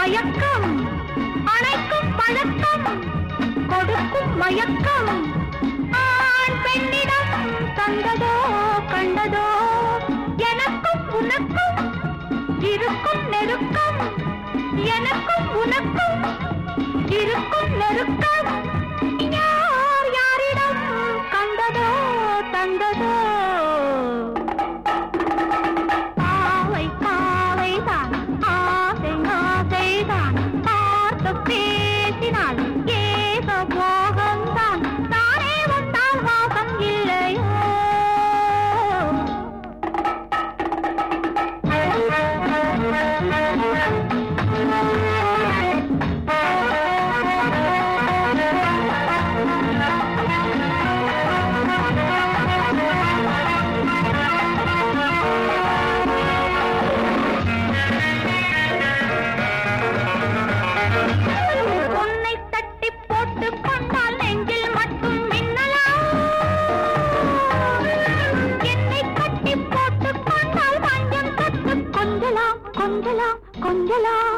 மயக்கம். அணைக்கும் பழக்கம் கொடுக்கும் மயக்கம். கொஞ்சலாம்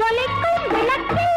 जो लिखूं बिलक